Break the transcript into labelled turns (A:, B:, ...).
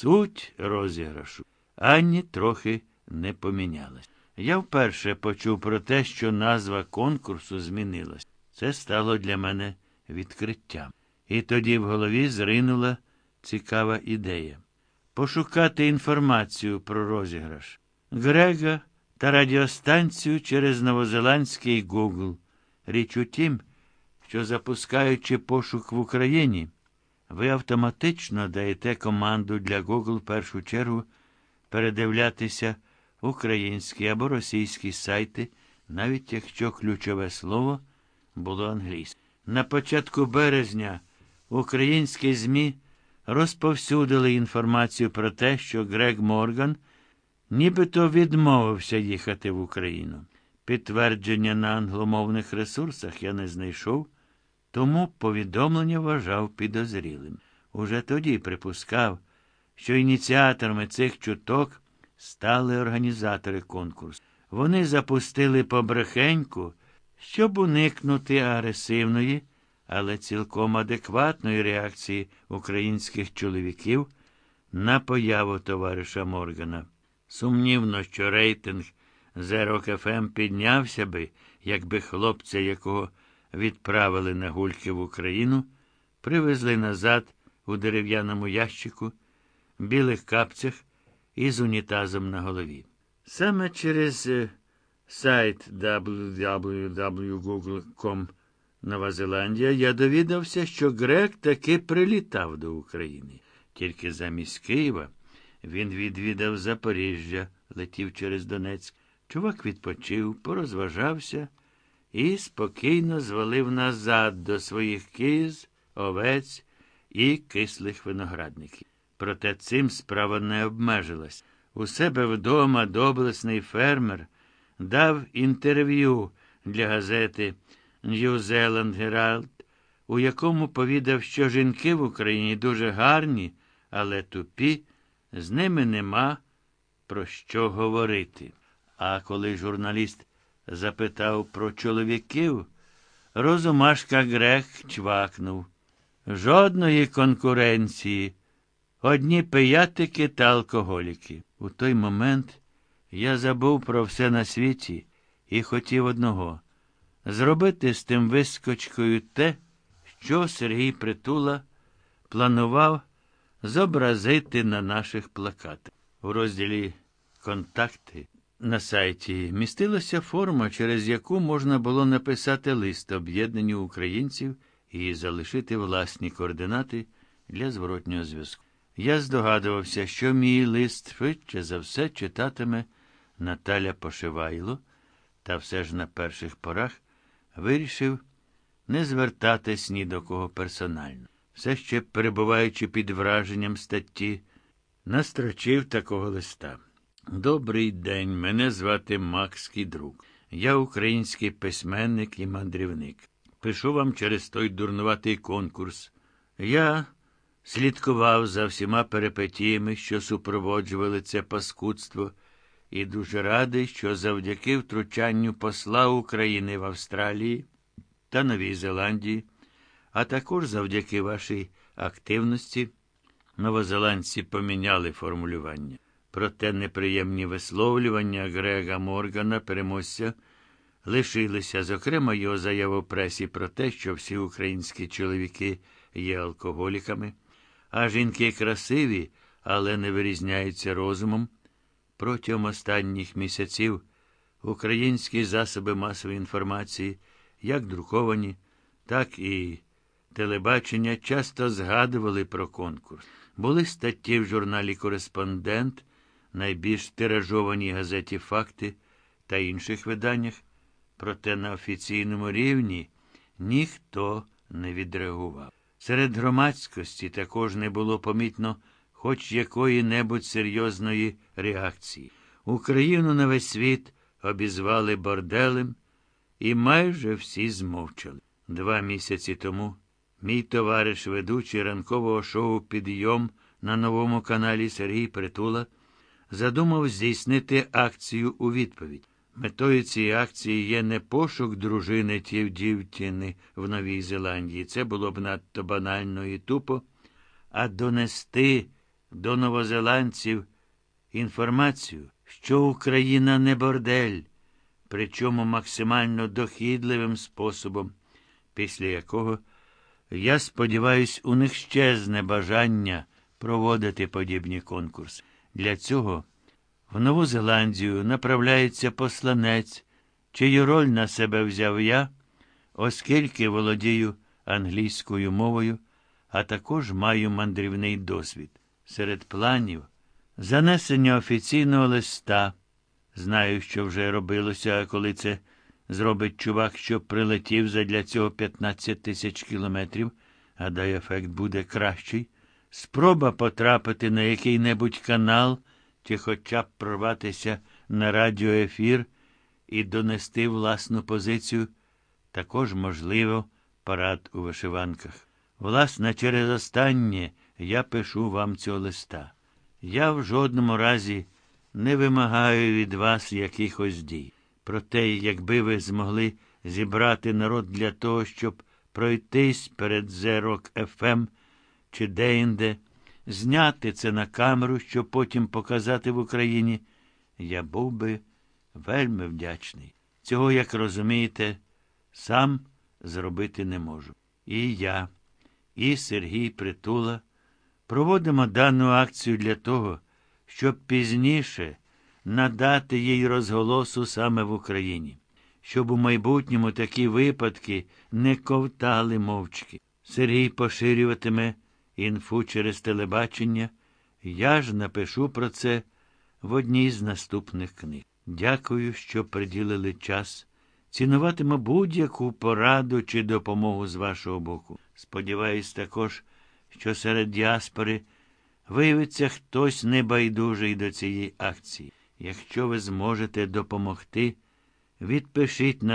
A: Суть розіграшу ані трохи не помінялась. Я вперше почув про те, що назва конкурсу змінилась. Це стало для мене відкриттям. І тоді в голові зринула цікава ідея. Пошукати інформацію про розіграш. Грега та радіостанцію через новозеландський Google. Річ у тім, що запускаючи пошук в Україні, ви автоматично даєте команду для Google в першу чергу передивлятися українські або російські сайти, навіть якщо ключове слово було англійське. На початку березня українські ЗМІ розповсюдили інформацію про те, що Грег Морган нібито відмовився їхати в Україну. Підтвердження на англомовних ресурсах я не знайшов, тому повідомлення вважав підозрілим. Уже тоді припускав, що ініціаторами цих чуток стали організатори конкурсу. Вони запустили побрехеньку, щоб уникнути агресивної, але цілком адекватної реакції українських чоловіків на появу товариша Моргана. Сумнівно, що рейтинг Зерок ФМ піднявся би, якби хлопця, якого відправили на гульки в Україну, привезли назад у дерев'яному ящику, білих капцях і з унітазом на голові. Саме через е, сайт www.google.com Нова Зеландія я довідався, що Грек таки прилітав до України. Тільки замість Києва він відвідав Запоріжжя, летів через Донецьк. Чувак відпочив, порозважався і спокійно звалив назад до своїх кіз, овець і кислих виноградників. Проте цим справа не обмежилась. У себе вдома доблесний фермер дав інтерв'ю для газети New Zealand Herald, у якому повідав, що жінки в Україні дуже гарні, але тупі, з ними нема про що говорити. А коли журналіст запитав про чоловіків, розумашка Грех чвакнув. Жодної конкуренції, одні пиятики та алкоголіки. У той момент я забув про все на світі і хотів одного зробити з тим вискочкою те, що Сергій Притула планував зобразити на наших плакатах. У розділі Контакти на сайті містилася форма, через яку можна було написати лист об'єднанню українців і залишити власні координати для зворотнього зв'язку. Я здогадувався, що мій лист швидше за все читатиме Наталя Пошивайло, та все ж на перших порах вирішив не звертатись ні до кого персонально. Все ще перебуваючи під враженням статті, настрочив такого листа. Добрий день, мене звати Макс Кідрук. Я український письменник і мандрівник. Пишу вам через той дурнуватий конкурс. Я слідкував за всіма перипетіями, що супроводжували це паскудство, і дуже радий, що завдяки втручанню посла України в Австралії та Новій Зеландії, а також завдяки вашій активності, новозеландці поміняли формулювання. Проте неприємні висловлювання Грега Моргана переможця лишилися, зокрема, його заява в пресі про те, що всі українські чоловіки є алкоголіками, а жінки красиві, але не вирізняються розумом. Протягом останніх місяців українські засоби масової інформації, як друковані, так і телебачення, часто згадували про конкурс. Були статті в журналі Кореспондент найбільш тиражованій газеті Факти та інших виданнях, проте на офіційному рівні ніхто не відреагував. Серед громадськості також не було помітно хоч якої-небудь серйозної реакції. Україну на весь світ обізвали борделем, і майже всі змовчали. Два місяці тому мій товариш, ведучий ранкового шоу Підйом на новому каналі Сергій Притула задумав здійснити акцію у відповідь. Метою цієї акції є не пошук дружини тів дівчини в Новій Зеландії. Це було б надто банально і тупо, а донести до новозеландців інформацію, що Україна не бордель, причому максимально дохідливим способом, після якого, я сподіваюсь, у них щезне бажання проводити подібні конкурси. Для цього в Нову Зеландію направляється посланець, чию роль на себе взяв я, оскільки володію англійською мовою, а також маю мандрівний досвід. Серед планів занесення офіційного листа. Знаю, що вже робилося, коли це зробить чувак, що прилетів задля цього 15 тисяч кілометрів, гадаю, ефект буде кращий. Спроба потрапити на який-небудь канал чи хоча б прорватися на радіоефір і донести власну позицію, також, можливо, парад у вишиванках. Власне, через останнє я пишу вам цього листа. Я в жодному разі не вимагаю від вас якихось дій. Проте, якби ви змогли зібрати народ для того, щоб пройтись перед Зерок ФМ чи деінде, зняти це на камеру, щоб потім показати в Україні, я був би вельми вдячний. Цього, як розумієте, сам зробити не можу. І я, і Сергій Притула проводимо дану акцію для того, щоб пізніше надати їй розголосу саме в Україні, щоб у майбутньому такі випадки не ковтали мовчки. Сергій поширюватиме інфу через телебачення. Я ж напишу про це в одній з наступних книг. Дякую, що приділили час. Цінуватиму будь-яку пораду чи допомогу з вашого боку. Сподіваюсь також, що серед діаспори виявиться хтось небайдужий до цієї акції. Якщо ви зможете допомогти, відпишіть на